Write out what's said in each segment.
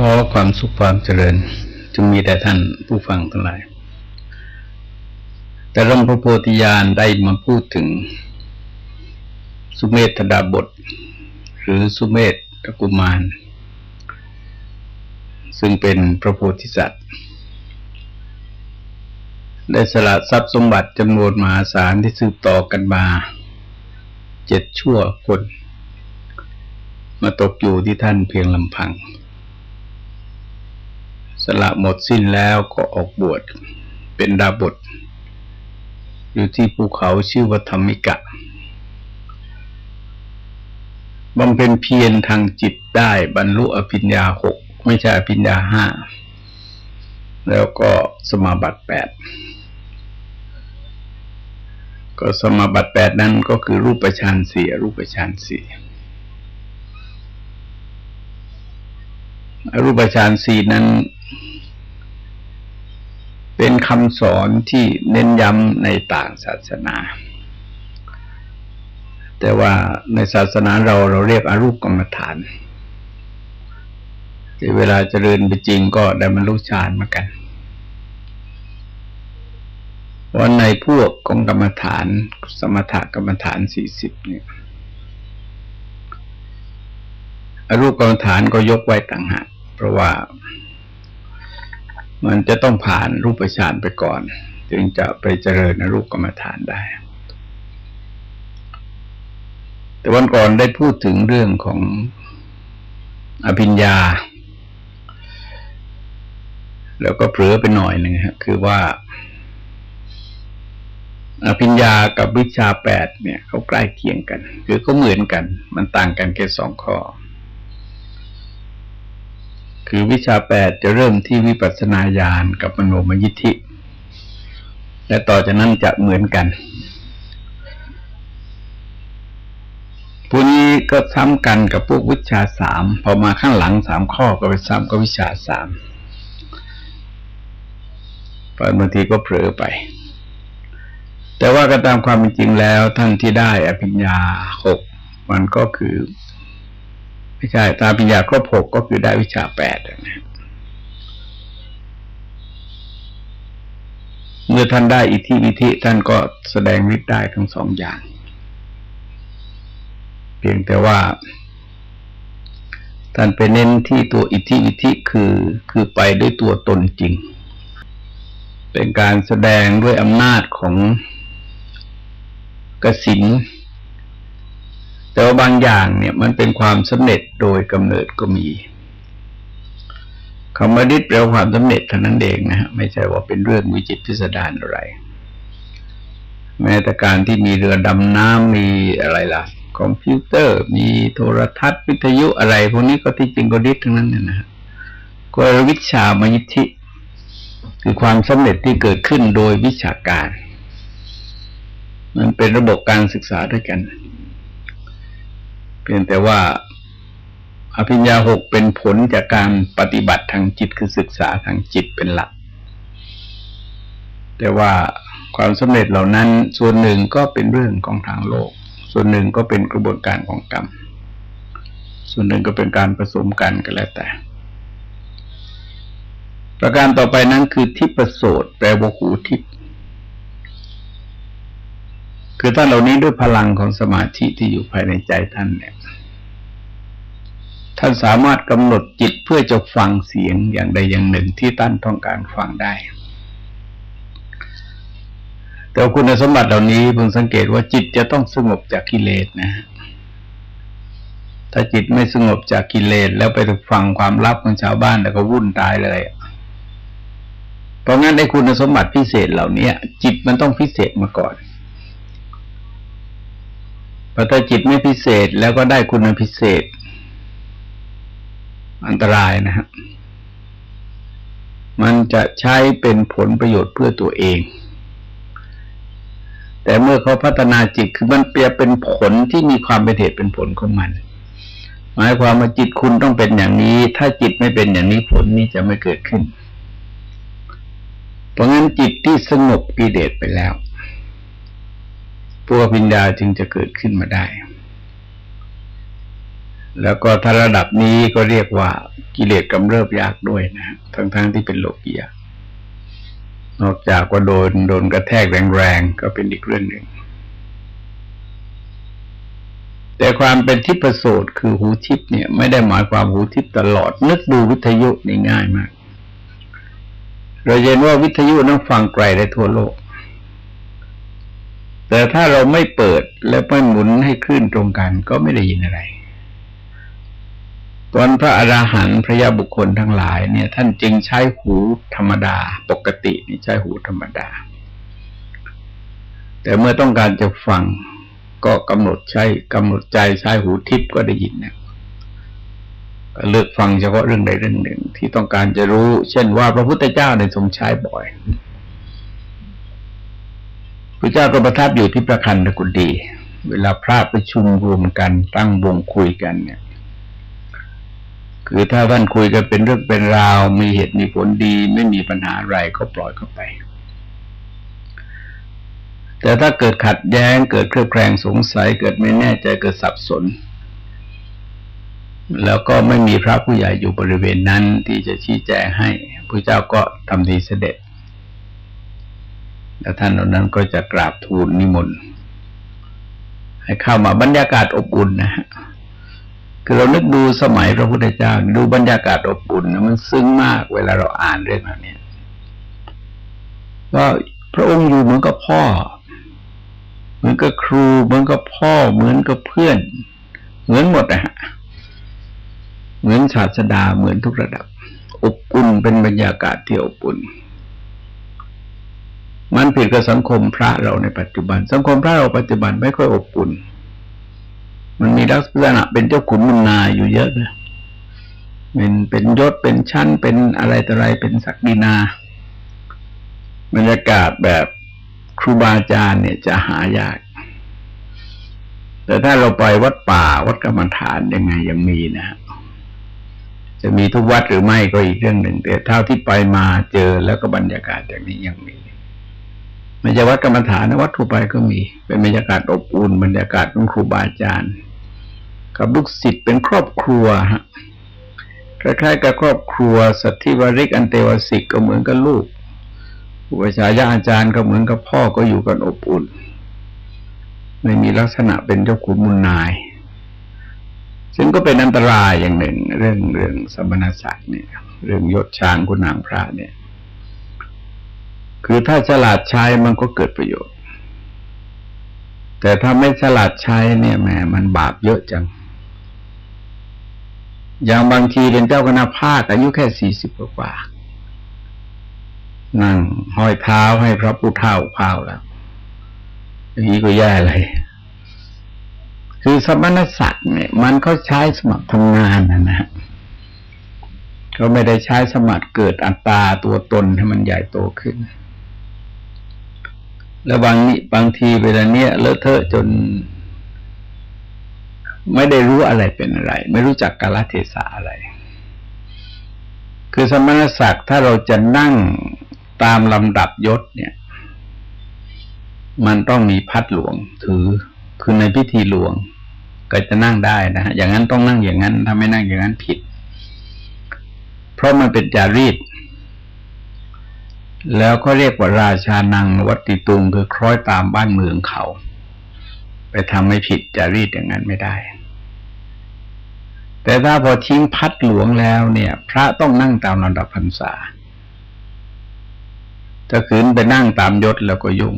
ขอความสุขความเจริญจงมีแต่ท่านผู้ฟังทั้งหลาย แต่ร่มพระโพธิญาณได้มาพูดถึง สุเมธดาบท หรือสุเมธตกุมาร ซึ่งเป็นพระโพธิสัตว์ ได้สละทรัพย์สมบัติจำนวนมหาศาลที่สืบต่อกันมาเจ็ดชั่วคน มาตกอยู่ที่ท่านเพียงลำพัง สละหมดสิ้นแล้วก็ออกบวชเป็นดาบทอยู่ที่ภูเขาชื่อวัธรรมิกะบำเพ็ญเพียรทางจิตได้บรรลุอภิญญาหกไม่ใช่อภิญญาห้าแล้วก็สมาบัติแปดก็สมาบัติแปดนั้นก็คือรูปฌานสี่รูปฌานสี่รูปฌานสี่นั้น เป็นคำสอนที่เน้นย้ำในต่างศาสนา แต่ว่าในศาสนาเราเราเรียกอารูปกรรมฐานที่เวลาเจริญไปจริงก็ได้บรรลุฌานมากันว่าในพวกของกรรมฐาน สมถกรรมฐานสี่สิบเนี่ยอรูปกรรมฐานก็ยกไว้ต่างหากเพราะว่า มันจะต้องผ่านรูปฌานไปก่อน จึงจะไปเจริญในรูปกรรมฐานได้ แต่วันก่อนได้พูดถึงเรื่องของอภิญญา แล้วก็เผลอไปหน่อยหนึ่งครับคือว่า อภิญญากับวิชาแปดเนี่ยเขาใกล้เคียงกัน คือเขาเหมือนกัน มันต่างกันแค่สองข้อ คือวิชาแปดจะเริ่มที่วิปัสสนาญาณกับมโนมยิทธิ และต่อจากนั้นจะเหมือนกันพวกนี้ก็ซ้ำกันกับพวกวิชาสามพอมาข้างหลังสามข้อก็ไปซ้ำกับวิชาสามบางทีก็เผลอไป แต่ว่าก็ตามความเป็นจริงแล้วท่านที่ได้อภิญญาหกมันก็คือ ไม่ใช่ตาปัญญาครบหกก็คือได้วิชาแปดนะเมื่อท่านได้อิทธิวิธิท่านก็แสดงฤทธิ์ได้ทั้งสองอย่าง เพียงแต่ว่า ท่านไปเน้นที่ตัวอิทธิวิธิคือคือไปด้วยตัวตนจริง เป็นการแสดงด้วยอำนาจของกสิน แต่ว่าบางอย่างเนี่ยมันเป็นความสำเร็จโดยกำเนิดก็มีคำว่าดิษแปลความสำเร็จเท่านั้นเองนะฮะไม่ใช่ว่าเป็นเรื่องวิจิตพิสดารอะไร แม้แต่การที่มีเรือดำน้ำมีอะไรล่ะคอมพิวเตอร์ มีโทรทัศน์วิทยุอะไร พวกนี้ก็ที่จริงก็ดิษทั้งนั้นเนี่ยนะก็วิชามยิทธิคือความสำเร็จที่เกิดขึ้นโดยวิชาการ มันเป็นระบบการศึกษาด้วยกัน เพียงแต่ว่าอภิญญาหกเป็นผลจากการปฏิบัติทางจิตคือศึกษาทางจิตเป็นหลัก แต่ว่าความสำเร็จเหล่านั้นส่วนหนึ่งก็เป็นเรื่องของทางโลก ส่วนหนึ่งก็เป็นกระบวนการของกรรม ส่วนหนึ่งก็เป็นการผสมกันก็แล้วแต่ ประการต่อไปนั้นคือทิพโสตแปลว่าหูทิพ คือท่านเหล่านี้ด้วยพลังของสมาธิที่อยู่ภายในใจท่านเนี่ย ท่านสามารถกำหนดจิตเพื่อจะฟังเสียงอย่างใดอย่างหนึ่งที่ท่านต้องการฟังได้ แต่คุณสมบัติเหล่านี้เพิ่งสังเกตว่าจิตจะต้องสงบจากกิเลสนะ ถ้าจิตไม่สงบจากกิเลสแล้วไปฟังความลับของชาวบ้านแล้วก็วุ่นตายเลยเพราะงั้นไอ้คุณสมบัติพิเศษเหล่านี้จิตมันต้องพิเศษมาก่อน พอถ้าจิตไม่พิเศษแล้วก็ได้คุณพิเศษ อันตรายนะฮะมันจะใช้เป็นผลประโยชน์เพื่อตัวเอง แต่เมื่อเขาพัฒนาจิตคือมันเปรียบเป็นผลที่มีความเป็นเหตุเป็นผลของมัน หมายความว่าจิตคุณต้องเป็นอย่างนี้ ถ้าจิตไม่เป็นอย่างนี้ผลนี้จะไม่เกิดขึ้น เพราะงั้นจิตที่สงบกิเลสไปแล้ว ตัวปัญญาจึงจะเกิดขึ้นมาได้ แล้วก็ถ้าระดับนี้ก็เรียกว่ากิเลสกำเริบยากด้วยนะทั้งๆทที่เป็นโลกียะนอกจากว่าโดนโดนกระแทกแรงๆก็เป็นอีกเรื่องหนึ่ง แต่ความเป็นทิพโสตคือหูทิพเนี่ย ไม่ได้หมายความหูทิพตลอด นึกดูวิทยุนี่ง่ายมาก เราเห็นว่าวิทยุนั้นฟังไกลได้ทั่วโลก แต่ถ้าเราไม่เปิดและไม่หมุนให้คลื่นตรงกันก็ไม่ได้ยินอะไร ตอนพระอราหันต์พระยาบุคคลทั้งหลายเนี่ย ท่านจึงใช้หูธรรมดา ปกตินี่ใช้หูธรรมดา แต่เมื่อต้องการจะฟังก็กำหนดใช้กำหนดใจใช้หูทิพย์ก็ได้ยินนะเลือกฟังเฉพาะเรื่องใดเรื่องหนึ่งที่ต้องการจะรู้ เช่นว่าพระพุทธเจ้าในทรงใช้บ่อย พระเจ้าก็ประทับอยู่ที่ประคันตะกุดีเวลาพระประชุมรวมกันตั้งวงคุยกันเนี่ย คือถ้าท่านคุยกันเป็นเรื่องเป็นราว มีเหตุมีผลดี ไม่มีปัญหาอะไรก็ปล่อยเข้าไป แต่ถ้าเกิดขัดแย้ง เกิดเครือบแคลงสงสัย เกิดไม่แน่ใจเกิดสับสน แล้วก็ไม่มีพระผู้ใหญ่อยู่บริเวณนั้นที่จะชี้แจงให้พระเจ้าก็ทำดีเสด็จ แล้วท่านเหล่านั้นก็จะกราบทูลนิมนต์ให้เข้ามาบรรยากาศอบอุ่นนะฮะคือเรานึกดูสมัยพระพุทธเจ้า ดูบรรยากาศอบอุ่นนะมันซึ้งมากเวลาเราอ่านเรื่องเหล่านี้ว่าพระองค์อยู่เหมือนกับพ่อ เหมือนกับครู เหมือนกับพ่อ เหมือนกับเพื่อน เหมือนหมดนะฮะเหมือนศาสดาเหมือนทุกระดับ อบอุ่นเป็นบรรยากาศที่อบอุ่น มันผิดกับสังคมพระเราในปัจจุบัน สังคมพระเราปัจจุบันไม่ค่อยอบอุ่น มันมีลักษณะเป็นเจ้าขุนมุนนาอยู่เยอะนะเป็นเป็นยศเป็นชั้นเป็นอะไรต่ออะไรเป็นศักดินาบรรยากาศแบบครูบาอาจารย์เนี่ยจะหายาก แต่ถ้าเราไปวัดป่าวัดกรรมฐานยังไงยังมีนะจะมีทุกวัดหรือไม่ก็อีกเรื่องหนึ่งแต่เท่าที่ไปมาเจอแล้วก็บรรยากาศอย่างนี้ยังมี ไม่ใช่วัดกรรมฐานนะวัดทั่วไปก็มี เป็นบรรยากาศอบอุ่นบรรยากาศของครูบาอาจารย์ กับลูกศิษย์เป็นครอบครัวฮะคล้ายๆกับครอบครัว สัตธิวริกอันเตวสิกก็เหมือนกับลูกอุปชายาอาจารย์ก็เหมือนกับพ่อก็อยู่กันอบอุ่น ไม่มีลักษณะเป็นเจ้าขุนมุนนาย ซึ่งก็เป็นอันตรายอย่างหนึ่ง เรื่องเรื่องสมณศักดิ์เนี่ย เรื่องยศชางคุณนางพระเนี่ย คือถ้าฉลาดใช้มันก็เกิดประโยชน์ แต่ถ้าไม่ฉลาดใช้เนี่ยแหมมันบาปเยอะจัง อย่างบางทีเป็นเจ้าคณะภาคอายุแค่สี่สิบกว่า นั่งห้อยเท้าให้พระผู้เฒ่าเผาแล้วอย่างนี้ก็แย่เลยคือสมณศักดิ์เนี่ย มันก็ใช้สมัครทำงานนะนะก็ไม่ได้ใช้สมัครเกิดอัตราตัวตนให้มันใหญ่โตขึ้น แล้วบางนี้บางทีเวลาเนี้ยเลอะเทอะจน ไม่ได้รู้อะไรเป็นอะไร ไม่รู้จักกาลเทศะอะไร คือสมณศักดิ์ถ้าเราจะนั่งตามลำดับยศเนี่ย มันต้องมีพัดหลวงถือคือในพิธีหลวง ก็จะนั่งได้นะฮะอย่างนั้นต้องนั่งอย่างนั้นถ้าไม่นั่งอย่างนั้นผิด เพราะมันเป็นจารีต แล้วก็เรียกว่าราชานังวัติตุงคือคล้อยตามบ้านเมืองเขา ไปทำให้ผิดจารีตอย่างนั้นไม่ได้ แต่ถ้าพอทิ้งพัดหลวงแล้วเนี่ย พระต้องนั่งตามลำดับพรรษาถ้าขืนไปนั่งตามยศแล้วก็ยุ่ง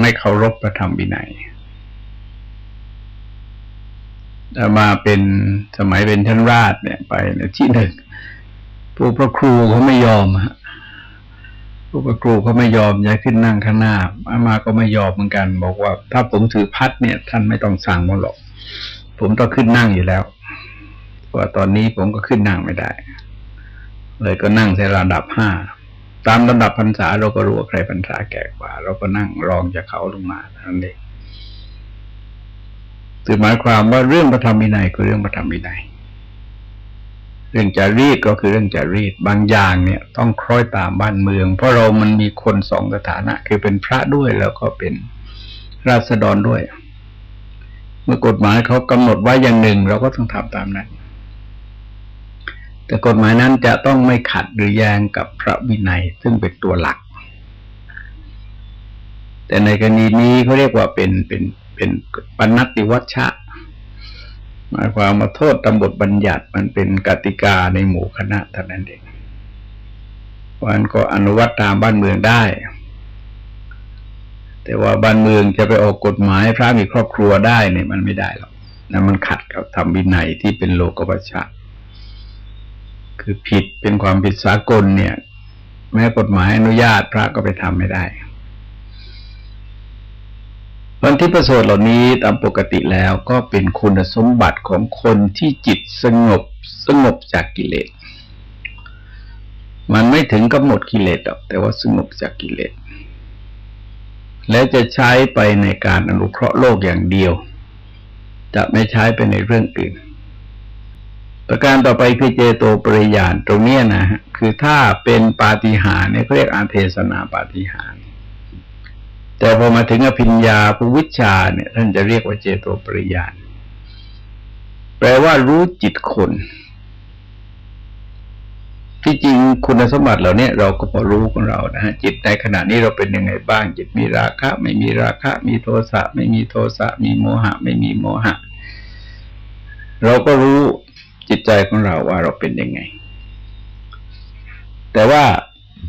ไม่เคารพพระธรรมวินัยมาเป็นสมัยเป็นท่านราชเนี่ยไปที่หนึ่งผู้พระครูเขาไม่ยอมฮะ ระครูเขาไม่ยอมย้ายขึ้นนั่งข้างหน้าอามาก็ไม่ยอมเหมือนกัน บอกว่า ถ้าผมถือพัดเนี่ย ท่านไม่ต้องสั่งมาหรอก ผมต้องขึ้นนั่งอยู่แล้วว่าตอนนี้ผมก็ขึ้นนั่งไม่ได้ เลยก็นั่งในระดับห้าตามระดับพรรษาเราก็รู้ว่าใครพรรษาแก่กว่า เราก็นั่งรองจากเขาลงมาทันเองคือหมายความว่าเรื่องพระธรรมวินัยคือเรื่องพระธรรมวินัย รื่องจารีตก็คือเรื่องจารีตบางอย่างเนี่ย ต้องคล้อยตามบ้านเมือง เพราะเรามันมีคนสองสถานะ คือเป็นพระด้วยแล้วก็เป็นราษฎรด้วย เมื่อกฎหมายเขากำหนดไว้อย่างหนึ่ง เราก็ต้องทำตามนั้น แต่กฎหมายนั้นจะต้องไม่ขัดหรือแย้งกับพระวินัย ซึ่งเป็นตัวหลัก แต่ในกรณีนี้เขาเรียกว่าเป็นเป็นเป็นปณติวัชชะ หมายความมาโทษตำบทบัญญัติมันเป็นกติกาในหมู่คณะเท่านั้นเองวันก็อนุวัตตามบ้านเมืองได้ แต่ว่าบ้านเมืองจะไปออกกฎหมายพระมีครอบครัวได้เนี่ยมันไม่ได้หรอกนะมันขัดกับธรรมวินัยที่เป็นโลกวัชชะคือผิดเป็นความผิดสากลเนี่ย แม้กฎหมายอนุญาตพระก็ไปทำไม่ได้ วันที่ประโสดเหล่านี้ตามปกติแล้วก็เป็นคุณสมบัติของคนที่จิตสงบสงบจากกิเลส มันไม่ถึงกับหมดกิเลสหรอกแต่ว่าสงบจากกิเลส และจะใช้ไปในการอนุเคราะห์โลกอย่างเดียว จะไม่ใช้ไปในเรื่องอื่น ประการต่อไปคือเจโตปริยานตรงนี้นะฮะคือถ้าเป็นปาฏิหาริย์เนี่ยเขาเรียกอาเทศนาปาฏิหาริย์ แต่พอมาถึงอภิญญาภูวิชาเนี่ยท่านจะเรียกว่าเจโตปริยานแปลว่ารู้จิตคน ที่จริงคุณสมบัติเหล่านี้เราก็พอรู้ของเรานะฮะจิตในขณะนี้เราเป็นยังไงบ้าง จิตมีราคะ ไม่มีราคะ มีโทสะ ไม่มีโทสะ มีโมหะ ไม่มีโมหะ เราก็รู้จิตใจของเราว่าเราเป็นยังไง แต่ว่า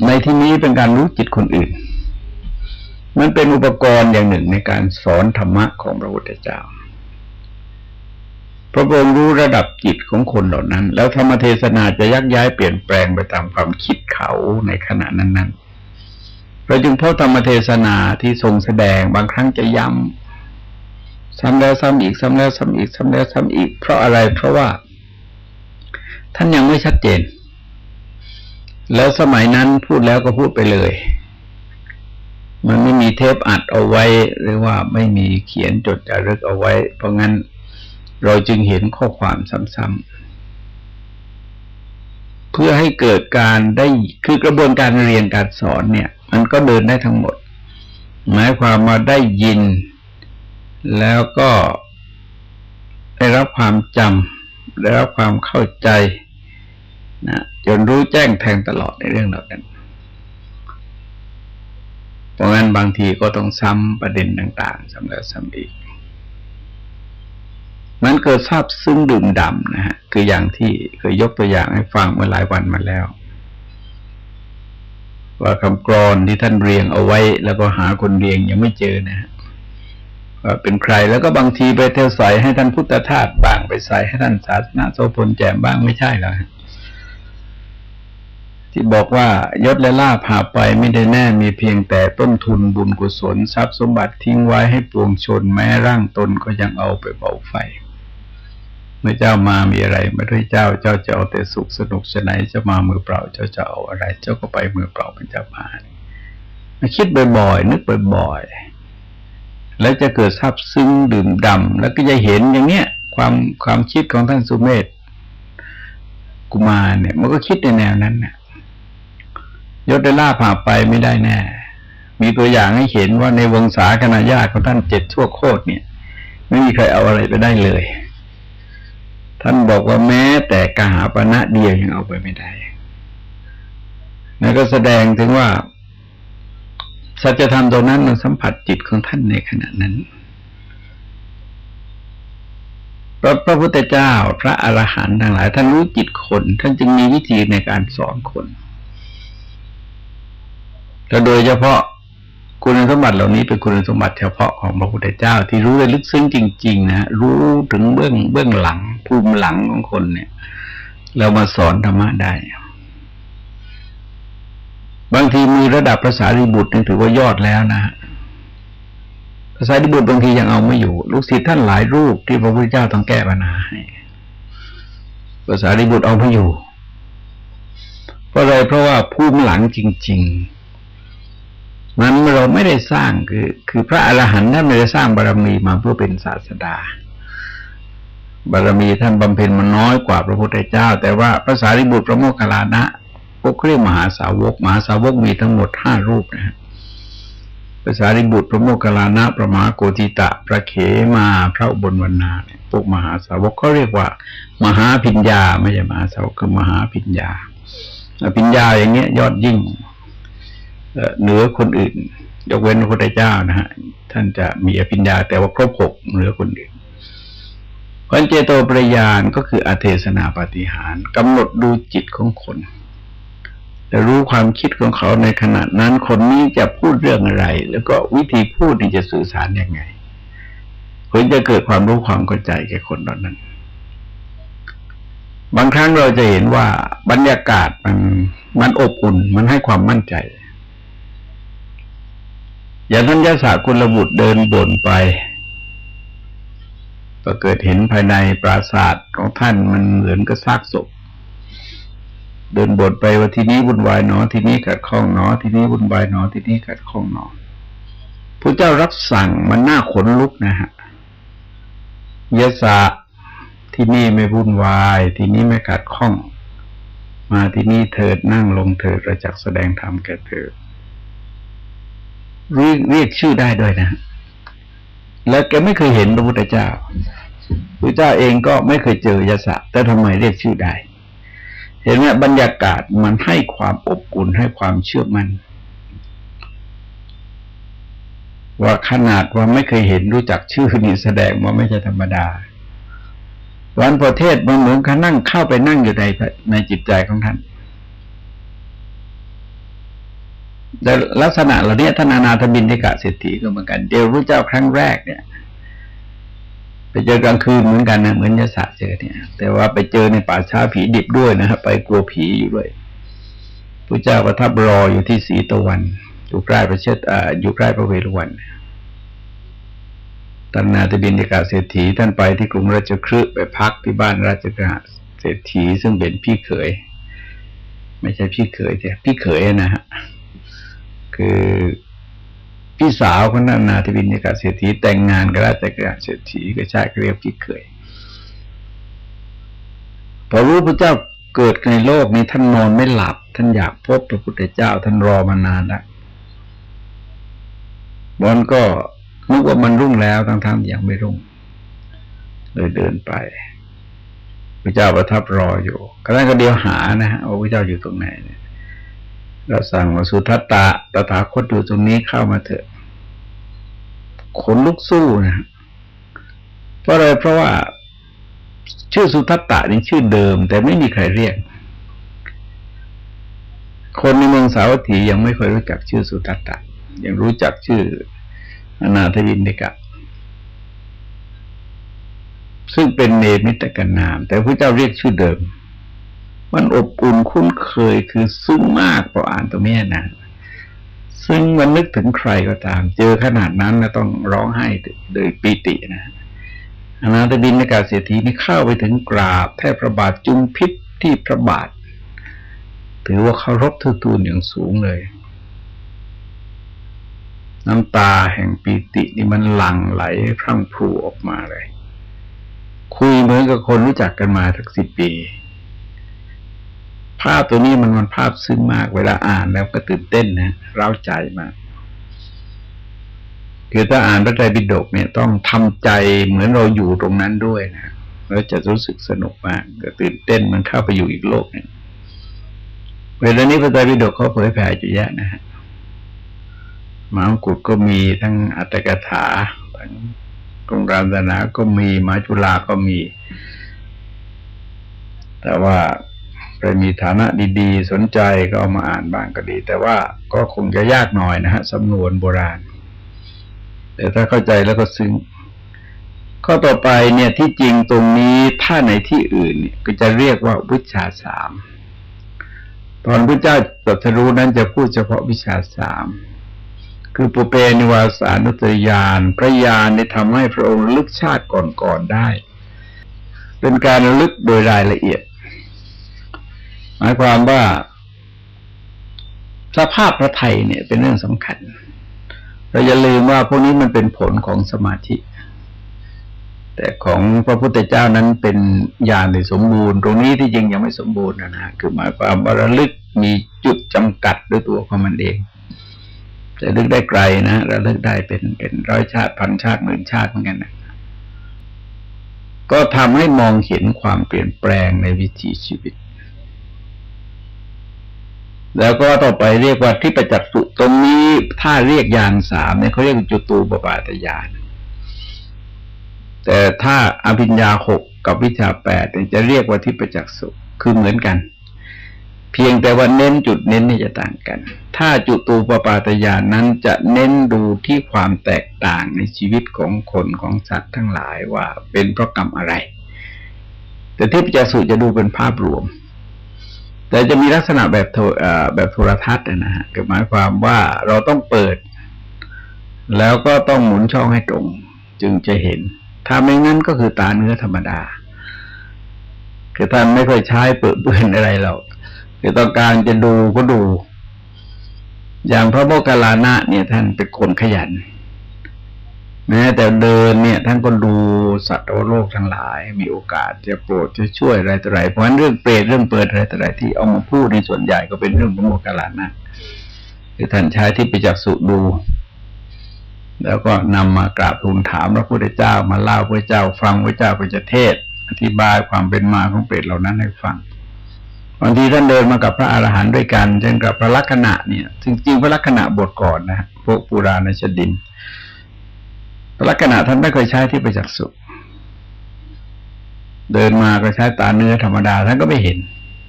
ในที่นี้เป็นการรู้จิตคนอื่น มันเป็นอุปกรณ์อย่างหนึ่งในการสอนธรรมะของพระพุทธเจ้า พระองค์รู้ระดับจิตของคนเหล่านั้น แล้วธรรมเทศนาจะยักย้ายเปลี่ยนแปลงไปตามความคิดเขาในขณะนั้นๆเราจึงพบธรรมเทศนาที่ทรงแสดงบางครั้งจะย้ำซ้ำแล้วซ้ำอีกซ้ำแล้วซ้ำอีกซ้ำแล้วซ้ำอีก เพราะอะไรเพราะว่า ท่านยังไม่ชัดเจนแล้วสมัยนั้นพูดแล้วก็พูดไปเลย มันไม่มีเทปอัดเอาไว้ หรือว่าไม่มีเขียนจดจารึกเอาไว้ เพราะงั้นเราจึงเห็นข้อความซ้ำๆเพื่อให้เกิดการได้คือกระบวนการเรียนการสอนเนี่ย มันก็เดินได้ทั้งหมด หมายความมาได้ยิน แล้วก็ได้รับความจำได้รับความเข้าใจนะจนรู้แจ้งแทงตลอดในเรื่องเหล่านั้น เพราะงั้นบางทีก็ต้องซ้ำประเด็นต่างๆซ้ำแล้วซ้ำอีก มันเกิดทราบซึ้งดื่มดำนะฮะ คืออย่างที่เคยยกตัวอย่างให้ฟังเมื่อหลายวันมาแล้ว ว่าคำกรอนที่ท่านเรียงเอาไว้ แล้วก็หาคนเรียงยังไม่เจอนะฮะว่าเป็นใครแล้วก็บางทีไปเทใส่ให้ท่านพุทธทาสบ้างไปใส่ให้ท่านศาสนาโสพลแจมบ้างไม่ใช่แล้ว ที่บอกว่ายศและลาภหาไปไม่ได้แน่มีเพียงแต่ต้นทุนบุญกุศล ทรัพย์สมบัติทิ้งไว้ให้ปวงชนแม้ร่างตนก็ยังเอาไปเบาไฟ เมื่อเจ้ามามีอะไรไม่ด้วยเจ้าเจ้าจะเอาแต่สุขสนุกชนไหนจะมามือเปล่าเจ้าจะเอาอะไร เจ้าก็ไปมือเปล่าเป็นเจ้ามามาคิดบ่อยๆนึกบ่อยๆแล้วจะเกิดทราบซึ้งดื่มดำแล้วก็จะเห็นอย่างเนี้ยความความคิดของท่านสุเมธกุมารเนี่ย มันก็คิดในแนวนั้นเนี่ย ยศได้ล่าผ่าไปไม่ได้แน่ มีตัวอย่างให้เห็นว่าในวงศาคณะญาติของท่านเจ็ดชั่วโคตรเนี่ย ไม่มีใครเอาอะไรไปได้เลย ท่านบอกว่าแม้แต่กหาปณะเดียวยังเอาไปไม่ได้นั่นก็แสดงถึงว่า สัจธรรมตรงนั้นมันสัมผัสจิตของท่านในขณะนั้นพระพระพุทธเจ้า พระอรหันต์ทั้งหลาย ท่านรู้จิตคน ท่านจึงมีวิธีในการสอนคน แล้วโดยเฉพาะคุณสมบัติเหล่านี้เป็นคุณสมบัติเฉพาะของพระพุทธเจ้า ที่รู้ได้ลึกซึ้งจริง ๆ นะรู้ถึงเบื้องเบื้องหลังภูมิหลังของคนเนี่ย เรามาสอนธรรมะได้ บางทีมีระดับภาษาริบุตรนี่ถือว่ายอดแล้วนะภาษาริบุตรบางทียังเอาไม่อยู่ ลูกศิษย์ท่านหลายรูปที่พระพุทธเจ้าต้องแก้ปัญหาให้ภาษาริบุตรเอาไม่อยู่เพราะอะไรเพราะว่าภูมิหลังจริง ๆ มันเราไม่ได้สร้างคือ คือพระอรหันต์ท่านไม่ได้สร้างบารรมีมาเพื่อเป็นศาสดา บารรมีท่านบำเพ็ญมันน้อยกว่าพระพุทธเจ้า แต่ว่าพระสารีบุตรพระโมคคัลลานะพวกเรียกมหาสาวกมหาสาวกมีทั้งหมดห้ารูปนะฮะภาษาริบุตรพระโมคคัลลานะประมาโกติตะ พระเขมาพระอุบลวรรณาเนี่ยพวกมหาสาวกเขาเรียกว่า มหาพิญญาไม่ใช่มหาสาวกคือมหาพิญญาพิญญาอย่างเงี้ย ยอดยิ่ง เหนือคนอื่น ยกเว้นพระพุทธเจ้านะฮะท่านจะมีอภิญญาแต่ว่าครบหกเหนือคนอื่นพันเจโตปริยานก็คืออเทศนาปฏิหารกำหนดดูจิตของคนจะรู้ความคิดของเขาในขณะนั้นคนนี้จะพูดเรื่องอะไร แล้วก็วิธีพูดที่จะสื่อสารยังไงเพื่อจะเกิดความรู้ความเข้าใจแก่คนตอนนั้น บางครั้งเราจะเห็นว่าบรรยากาศมันมันอบอุ่น มันให้ความมั่นใจ อย่างท่านยศากุลบุตรเดินบ่นไปก็เกิดเห็นภายในปราศาสาทของท่านมันเหมือนกับซากศพ เดินบทไปว่าที่นี้วุ่นวายหนอ ที่นี้ขัดข้องหนอ ที่นี้วุ่นวายหนอ ที่นี้ขัดข้องหนอพระเจ้ารับสั่งมันน่าขนลุกนะฮะยศะที่นี่ไม่วุ่นวาย ที่นี้ไม่ขัดข้อง มาที่นี่เถิดนั่งลงเถิดระจักแสดงธรรมแก่เธอ เรียกเรียกชื่อได้ด้วยนะ แล้วแกไม่เคยเห็นพระพุทธเจ้าพระเจ้าเองก็ไม่เคยเจอยศะแต่ทำไมเรียกชื่อได้ เห็นไหมบรรยากาศมันให้ความอบอุ่นให้ความเชื่อมัน่นว่าขนาดว่าไม่เคยเห็นรู้จักชื่อนี่แสดงว่าไม่ใช่ธรรมดาวันประเทศมันเหมือนขานั่งเข้าไปนั่งอยู่ในในจิตใจของท่าน แต่ลักษณะเหล่านี้ท่านอนาถบินทิกะเศรษฐีก็เหมือนกันเดียวพระเจ้าครั้งแรกเนี่ย ไปเจอกลางคืนเหมือนกันนะเหมือนยศเจอเนี่ย แต่ว่าไปเจอในป่าช้าผีดิบด้วยนะครับไปกลัวผีอยู่ด้วยพระเจ้าประทับรออยู่ที่สีตะวัน อยู่ใกล้ประเทศอ่าอยู่ใกล้พระเวฬุวันตันนาตบินกาเศรษฐีท่านไปที่กรุงราชคฤห์ไปพักที่บ้านราชกาเศรษฐีซึ่งเป็นพี่เขย ไม่ใช่พี่เขยใช่พี่เขยนะฮะ คือพี่สาวคนนั้นนาทิวินิกาเศรษฐีแต่งงานกับราชกาเศรษฐีก็ใช่เรียกพี่เคย พอรู้พระเจ้าเกิดในโลกนี้ท่านนอนไม่หลับ ท่านอยากพบพระพุทธเจ้า ท่านรอมานานแล้วบอนก็นึกว่ามันรุ่งแล้วทั้งๆยังไม่รุ่ง เลยเดินไปพระเจ้าประทับรออยู่ก็นั้ก็เดียวหานะฮะว่าพระเจ้าอยู่ตรงไหนเนี่ย เราสั่งว่าสุทัตตะตถาคตอยู่ตรงนี้เข้ามาเถอะขนลุกสู้นะเพราะอะไรเพราะว่า ชื่อสุทัตตะนี่ชื่อเดิม แต่ไม่มีใครเรียก คนในเมืองสาวัตถียังไม่เคยรู้จักชื่อสุทัตตะ ยังรู้จักชื่ออนาถวินเดกะ ซึ่งเป็นเนมิตกันนาม แต่พระเจ้าเรียกชื่อเดิม มันอบอุ่นคุ้นเคยคือซึ้งมากพออ่านตรงนี้นะซึ่งมันนึกถึงใครก็ตาม เจอขนาดนั้นนะต้องร้องไห้โดยปิตินะอนาตบินในกาเสียทีนี่เข้าไปถึงกราบแทบพระบาทจุมพิษที่พระบาท ถือว่าเคารพทูตูนอย่างสูงเลย น้ำตาแห่งปีตินี่มันหลั่งไหลพรั่งพรูออกมาเลย คุยเหมือนกับคนรู้จักกันมาสักสิบปี ภาพตัวนี้มันมันภาพซึ้งมาก เวลาอ่านแล้วก็ตื่นเต้นนะเร้าใจมากคือถ้าอ่านพระไตรปิฎกเนี่ยต้องทำใจเหมือนเราอยู่ตรงนั้นด้วยนะแล้วจะรู้สึกสนุกมากก็ตื่นเต้นมันเข้าไปอยู่อีกโลกหนึ่งเวลานี้พระไตรปิฎกเขาเผยแผ่อยู่แยะนะฮะมหากุฎก็มีทั้งอัตถกถาทั้งกรงรามศาสนาก็มีมาจุฬาก็มี แต่ว่า ใครมีฐานะดีๆ สนใจก็เอามาอ่านบ้างก็ดี แต่ว่าก็คงจะยากหน่อยนะฮะสำนวนโบราณ แต่ถ้าเข้าใจแล้วก็ซึ้งข้อต่อไปเนี่ยที่จริงตรงนี้ถ้าในที่อื่นเนี่ยก็จะเรียกว่าวิชาสามตอนพระเจ้าตรัสรู้นั้นจะพูดเฉพาะวิชาสามคือปุเปนิวาสานุตยานพระญาณได้ทำให้พระองค์ลึกชาติก่อนๆได้ เป็นการลึกโดยรายละเอียด หมายความว่า สภาพพระไทยเนี่ย เป็นเรื่องสำคัญ เราอย่าลืมว่าพวกนี้มันเป็นผลของสมาธิ แต่ของพระพุทธเจ้านั้นเป็นญาณในสมบูรณ์ ตรงนี้ที่จริงยังไม่สมบูรณ์นะนะคือหมายความว่าระลึกมีจุดจำกัดด้วยตัวของมันเองจะลึกได้ไกลนะระลึกได้เป็นเป็นร้อยชาติพันชาติหมื่นชาติเหมือนกันนะก็ทำให้มองเห็นความเปลี่ยนแปลงในวิถีชีวิต แล้วก็ต่อไปเรียกว่าที่ประจักษ์สุตรงนี้ถ้าเรียกอย่างสามเนี่ยเขาเรียกจุตูปปาตยาน แต่ถ้าอภิญญาหกกับวิชาแปดจะเรียกว่าที่ประจักษ์สุคือเหมือนกัน เพียงแต่ว่าเน้นจุดเน้นนี่จะต่างกัน ถ้าจุตูปปาตยานนั้นจะเน้นดูที่ความแตกต่างในชีวิตของคนของสัตว์ทั้งหลายว่าเป็นเพราะกรรมอะไร แต่ที่ปิจสุจะดูเป็นภาพรวม แต่จะมีลักษณะแบบแบบโทรทัศน์นะฮะหมายความว่าเราต้องเปิด แล้วก็ต้องหมุนช่องให้ตรง จึงจะเห็น ถ้าไม่งั้นก็คือตาเนื้อธรรมดา คือท่านไม่ค่อยใช้เปิดเปื้อนอะไรเราคือต้องการจะดูก็ดู อย่างพระโมคคัลลานะเนี่ยท่านเป็นคนขยัน แม้แต่เดินเนี่ยท่านก็ดูสัตว์โลกทั้งหลาย มีโอกาสจะโปรดจะช่วยอะไรต่ออะไรเพราะฉะนั้นเรื่องเปรตเรื่องเปิดอะไรต่ออะไรที่เอามาพูดในส่วนใหญ่ก็เป็นเรื่องพระโมคคัลานะคือท่านใช้ที่ไปจักสุดู แล้วก็นำมากราบทูลถามพระพุทธเจ้ามาเล่าพระเจ้า ฟังพระเจ้าก็จะเทศ อธิบายความเป็นมาของเปรตเหล่านั้นให้ฟังบางทีท่านเดินมากับพระอาหารหันต์ด้วยกันเช่นกับพระลักษณะเนี่ยจริงๆพระลักษณะบทก่อนนะพวกปุราณชดิน ลักษณะท่านไม่เคยใช้ที่ไปจักสุเดินมาก็ใช้ตาเนื้อธรรมดาท่านก็ไม่เห็น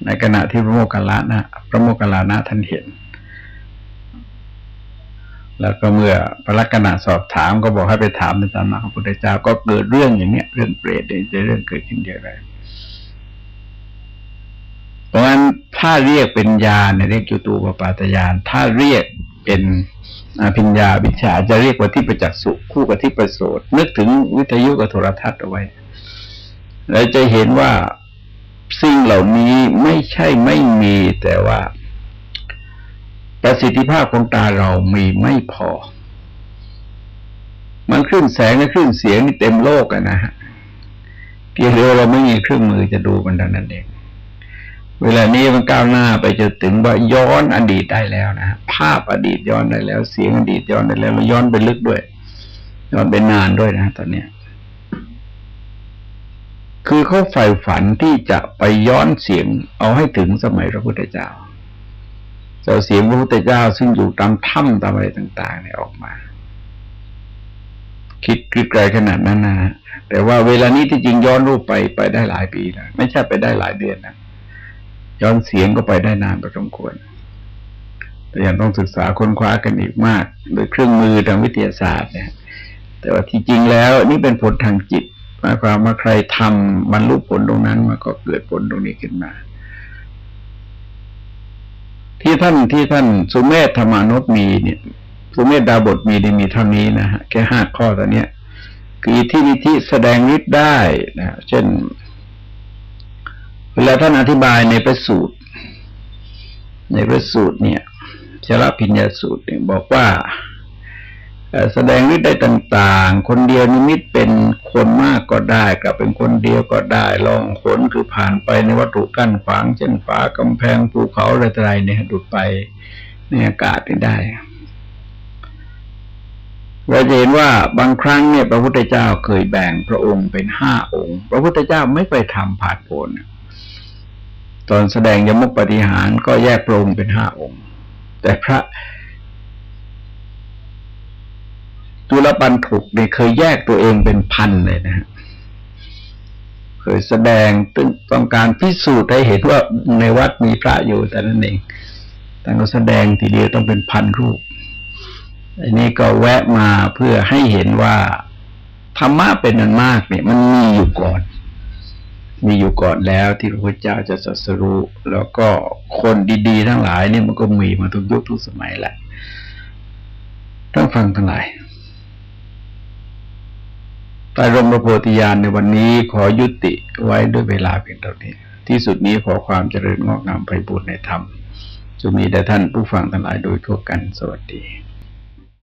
ในขณะที่พระโมคคัลลานะพระโมคคัลลานะท่านเห็น แล้วก็เมื่อพระลักษณะสอบถามก็บอกให้ไปถามในตามมาของพระพุทธเจ้าก็เกิดเรื่องอย่างเนี้ย เรื่องเปรตเนี่ยเรื่องเกิดขึ้นเยอะเลยเพราะฉะนั้นถ้าเรียกเป็นญาณเรียกจุตูปปาตญาณถ้าเรียกเป็น อภิญญาวิชาจะเรียกว่าที่ประจักษ์สุคู่กับที่ประโสดนึกถึงวิทยุกับโทรทัศน์เอาไว้เราจะเห็นว่าสิ่งเหล่านี้ไม่ใช่ไม่มีแต่ว่า ประสิทธิภาพของตาเรามีไม่พอ มันคลื่นแสงและคลื่นเสียงนี่เต็มโลกอะนะฮะเพียงเดียวเราไม่มีเครื่องมือจะดูมันดังนั้นเอง เวลานี้มันก้าวหน้าไปจนถึงว่าย้อนอดีตได้แล้วนะภาพอดีตย้อนได้แล้ว เสียงอดีตย้อนได้แล้วแล้วย้อนไปลึกด้วย ย้อนไปนานด้วยนะตอนเนี้ยคือเขาใฝ่ฝันที่จะไปย้อนเสียงเอาให้ถึงสมัยพระพุทธเจ้าเจ้าเสียงพระพุทธเจ้าซึ่งอยู่ตามถ้ำตามอะไรต่าง ๆ เนี่ยออกมา คิดไกลขนาดนั้นนะแต่ว่าเวลานี้ที่จริงย้อนรูปไปไปได้หลายปีแล้วไม่ใช่ไปได้หลายเดือนนะ ย้อนเสียงก็ไปได้นานพอสมควร แต่ยังต้องศึกษาค้นคว้ากันอีกมาก โดยเครื่องมือทางวิทยาศาสตร์เนี่ย แต่ว่าที่จริงแล้วนี่เป็นผลทางจิตหมายความว่าใครทำบรรลุผลตรงนั้นมันก็เกิดผลตรงนี้ขึ้นมา ที่ท่านที่ท่านสุเมธธรรมานุษมีเนี่ยสุเมธดาบทมีไดีมีเท่านี้นะฮะแค่ห้าข้อตอนเนี้ยคือที่นิธิแสดงฤทธิ์ได้นะเช่น เวลาท่านอธิบายในพระสูตร ในพระสูตรเนี่ยชลพิญญาสูตรเนี่ยบอกว่าแสดงฤทธิ์ได้ต่าง ๆ คนเดียวนิมิตเป็นคนมากก็ได้กับเป็นคนเดียวก็ได้ ลองขนคือผ่านไปในวัตถุกั้นขวาง เช่นฝากำแพงภูเขาอะไรๆเนี่ยดุดไปในอากาศได้เราจะเห็นว่าบางครั้งเนี่ย พระพุทธเจ้าเคยแบ่งพระองค์เป็นห้าองค์ พระพุทธเจ้าไม่ไปทำผาดโผน ตอนแสดงยมุกปฏิหารก็แยกโปรงเป็นห้าองค์ แต่พระจุลปันถุกเนี่ยเคยแยกตัวเองเป็นพันเลยนะฮะเคยแสดงตึงต้องการพิสูจน์ให้เห็นว่าในวัดมีพระอยู่แต่นั้นเองแต่ก็แสดงทีเดียวต้องเป็นพันรูปอันนี้ก็แวะมาเพื่อให้เห็นว่าธรรมะเป็นนันมากเนี่ย มันมีอยู่ก่อน มีอยู่ก่อนแล้วที่พระพุทธเจ้าจะสัสรู้แล้วก็คนดีๆ ทั้งหลายนี่มันก็มีมาทุกยุคทุกสมัยแหละต้องฟังทั้งหลายใต้ร่มพระโพธิญาณในวันนี้ขอยุติไว้ด้วยเวลาเพียงเท่านี้ ที่สุดนี้ขอความเจริญงอกงามไปบุญในธรรมจะมีแด่ท่านผู้ฟังทั้งหลายโดยทั่วกันสวัสดี